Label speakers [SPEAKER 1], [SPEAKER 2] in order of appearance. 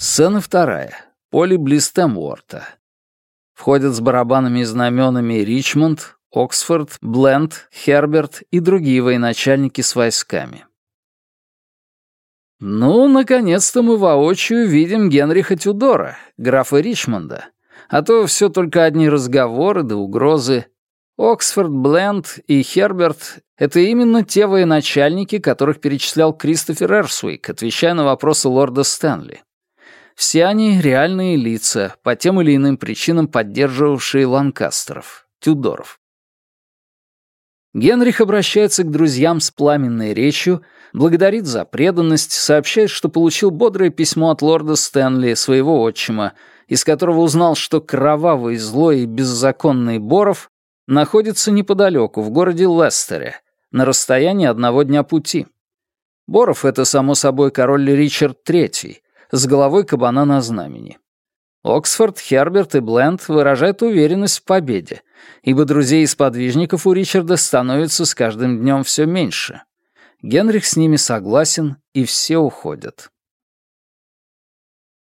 [SPEAKER 1] Сцена вторая. Поле близ Темуорта. Входят с барабанами и знаменами Ричмонд, Оксфорд, Бленд, Херберт и другие военачальники с войсками. Ну, наконец-то мы воочию видим Генриха Тюдора, графа Ричмонда. А то все только одни разговоры да угрозы. Оксфорд, Бленд и Херберт — это именно те военачальники, которых перечислял Кристофер Эрсуик, отвечая на вопросы лорда Стэнли. Все они — реальные лица, по тем или иным причинам поддерживавшие Ланкастеров, Тюдоров. Генрих обращается к друзьям с пламенной речью, благодарит за преданность, сообщает, что получил бодрое письмо от лорда Стэнли, своего отчима, из которого узнал, что кровавый, злой и беззаконный Боров находится неподалеку, в городе Лестере, на расстоянии одного дня пути. Боров — это, само собой, король Ричард III, с головой кабана на знамени. Оксфорд, Херберт и Бленд выражают уверенность в победе, ибо друзей и сподвижников у Ричарда становится с каждым днем все меньше. Генрих с ними согласен, и все уходят.